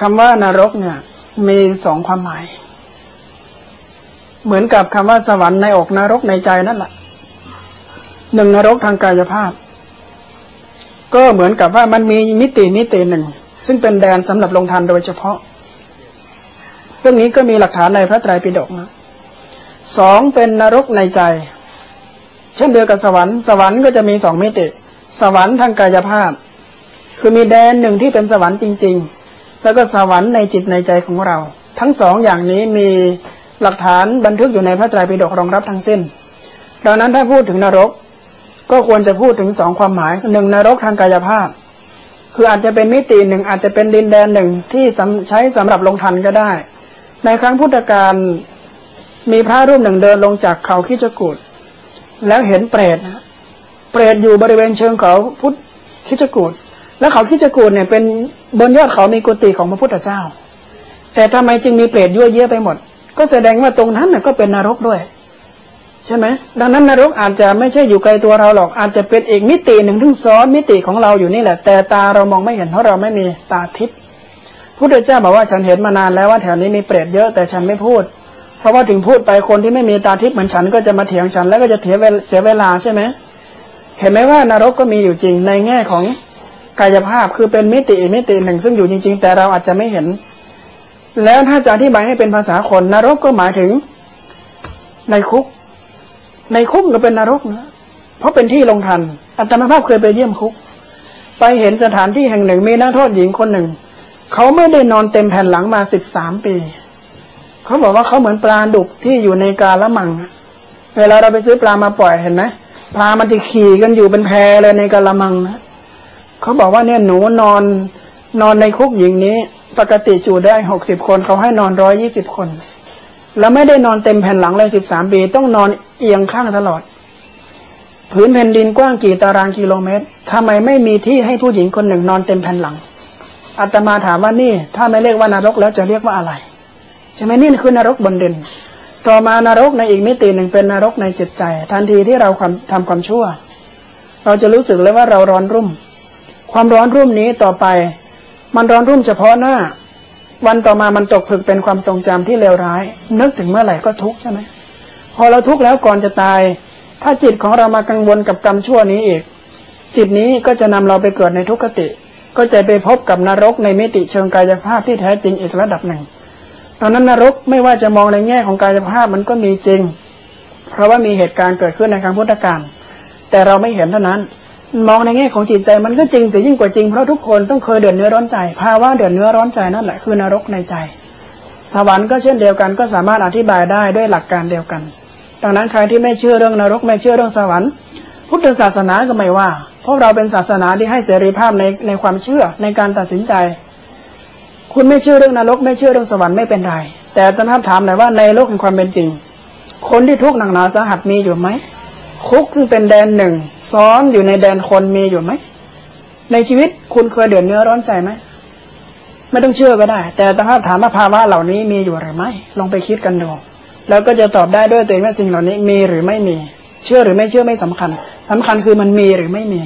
คำว่านรกเนี่ย มีสองความหมาย เหมือนกับคำว่าสวรรค์ในอกนรกในใจนั่นแหละหนึ่งนรกทางกายภาพ ก็เหมือนกับว่ามันมีมิติมิติหนึ่ง ซึ่งเป็นแดนสำหรับลงทันโดยเฉพาะ เรื่องนี้ก็มีหลักฐานในพระไตรปิฎกนะสองเป็นนรกในใจ เช่นเดียวกับสวรรค์สวรรค์ก็จะมีสองมิติ สวรรค์ทางกายภาพ คือมีแดนหนึ่งที่เป็นสวรรค์จริง ๆ แล้วก็สวรรค์ในจิตในใจของเรา ทั้งสองอย่างนี้มีหลักฐานบันทึกอยู่ในพระไตรปิฎกรองรับทั้งสิ้น ดังนั้นถ้าพูดถึงนรก ก็ควรจะพูดถึงสองความหมายหนึ่งนรกทางกายภาพ คืออาจจะเป็นมิติหนึ่งอาจจะเป็นดินแดนหนึ่งที่ใช้สำหรับลงทันก็ได้ ในครั้งพุทธกาลมีพระรูปหนึ่งเดินลงจากเขาคิจกูดแล้วเห็นเปรตนะเปรตอยู่บริเวณเชิงเขาพุทธคิจกูดแล้วเขาคิจกูดเนี่ยเป็น บนยอดเขามีกุฏิของพระพุทธเจ้า แต่ทำไมจึงมีเปรตยั่วเยอะไปหมด ก็แสดงว่าตรงนั้นน่ะก็เป็นนรกด้วย ใช่ไหมดังนั้นนรกอาจจะไม่ใช่อยู่ไกลตัวเราหรอกอาจจะเป็นอีกมิติหนึ่งที่ซ้อนมิติของเราอยู่นี่แหละ แต่ตาเรามองไม่เห็นเพราะเราไม่มีตาทิพย์พุทธเจ้าบอกว่าฉันเห็นมานานแล้วว่าแถวนี้มีเปรตเยอะแต่ฉันไม่พูด เพราะว่าถึงพูดไปคนที่ไม่มีตาทิพย์เหมือนฉันก็จะมาเถียงฉันแล้วก็จะเสียเสียเวลาใช่ไหมเห็นไหมว่านรกก็มีอยู่จริงในแง่ของ กายภาพคือเป็นมิติอีกมิติหนึ่ง ซึ่งอยู่จริง ๆ แต่เราอาจจะไม่เห็น แล้วถ้าจะอธิบายให้เป็นภาษาคนนรกก็หมายถึง ในคุก ในคุกก็เป็นนรกนะเพราะเป็นที่ลงทันอัตมาภาพเคยไปเยี่ยมคุก ไปเห็นสถานที่แห่งหนึ่งมีนักโทษหญิงคนหนึ่ง เขาไม่ได้นอนเต็มแผ่นหลังมาสิบสามปี เขาบอกว่าเขาเหมือนปลาดุกที่อยู่ในกาละมัง เวลาเราไปซื้อปลามาปล่อยเห็นไหมปลามันจะขี่กันอยู่เป็นแพเลยในกาละมังนะ เขาบอกว่าเนี่ยหนูนอนนอนในคุกหญิงนี้ ปกติจูได้หกสิบคนเขาให้นอนร้อยยี่สิบคน แล้วไม่ได้นอนเต็มแผ่นหลังเลยสิบสามปีต้องนอนเอียงข้างตลอด พื้นแผ่นดินกว้างกี่ตารางกิโลเมตรทำไมไม่มีที่ให้ผู้หญิงคนหนึ่งนอนเต็มแผ่นหลังอาตมาถามว่านี่ ถ้าไม่เรียกว่านรกแล้วจะเรียกว่าอะไรใช่ไหมนี่คือนรกบนดิน ต่อมานรกในอีกมิติหนึ่งเป็นนรกในจิตใจ ทันทีที่เราความทำความชั่ว เราจะรู้สึกเลยว่าเราร้อนรุ่ม ความร้อนรุ่มนี้ต่อไป มันร้อนรุ่มเฉพาะหน้า วันต่อมามันตกผึกเป็นความทรงจำที่เลวร้าย นึกถึงเมื่อไหร่ก็ทุกข์ใช่ไหมพอเราทุกข์แล้วก่อนจะตาย ถ้าจิตของเรามากังวลกับกรรมชั่วนี้อีก จิตนี้ก็จะนำเราไปเกิดในทุกขติ ก็จะไปพบกับนรกในมิติเชิงกายภาพที่แท้จริงอีกระดับหนึ่งตอนนั้นนรกไม่ว่าจะมองในแง่ของกายภาพมันก็มีจริง เพราะว่ามีเหตุการณ์เกิดขึ้นในครั้งพุทธกาลแต่เราไม่เห็นเท่านั้น มองในแง่ของจิตใจมันก็จริงเสียยิ่งกว่าจริงเพราะทุกคนต้องเคยเดือดเนื้อร้อนใจภาวะเดือดเนื้อร้อนใจนั่นแหละคือนรกในใจ สวรรค์ก็เช่นเดียวกันก็สามารถอธิบายได้ด้วยหลักการเดียวกัน ดังนั้นใครที่ไม่เชื่อเรื่องนรกไม่เชื่อเรื่องสวรรค์ พุทธศาสนาก็ไม่ว่า เพราะเราเป็นศาสนาที่ให้เสรีภาพในในความเชื่อในการตัดสินใจ คุณไม่เชื่อเรื่องนรก ไม่เชื่อเรื่องสวรรค์ไม่เป็นไรแต่ตอนนั้นถามหน่อยว่าในโลกแห่งความเป็นจริง คนที่ทุกข์หนักหนาสาหัสมีอยู่ไหม คุกซึ่งเป็นแดนหนึ่งซ้อนอยู่ในแดนคนมีอยู่ไหม ในชีวิตคุณเคยเดือดเนื้อร้อนใจไหมไม่ต้องเชื่อก็ได้ แต่ถ้าถามว่าภาวะเหล่านี้มีอยู่หรือไม่ ลองไปคิดกันดูแล้วก็จะตอบได้ด้วยตัวเองว่าสิ่งเหล่านี้มีหรือไม่มี เชื่อหรือไม่เชื่อไม่สำคัญสำคัญคือมันมีหรือไม่มี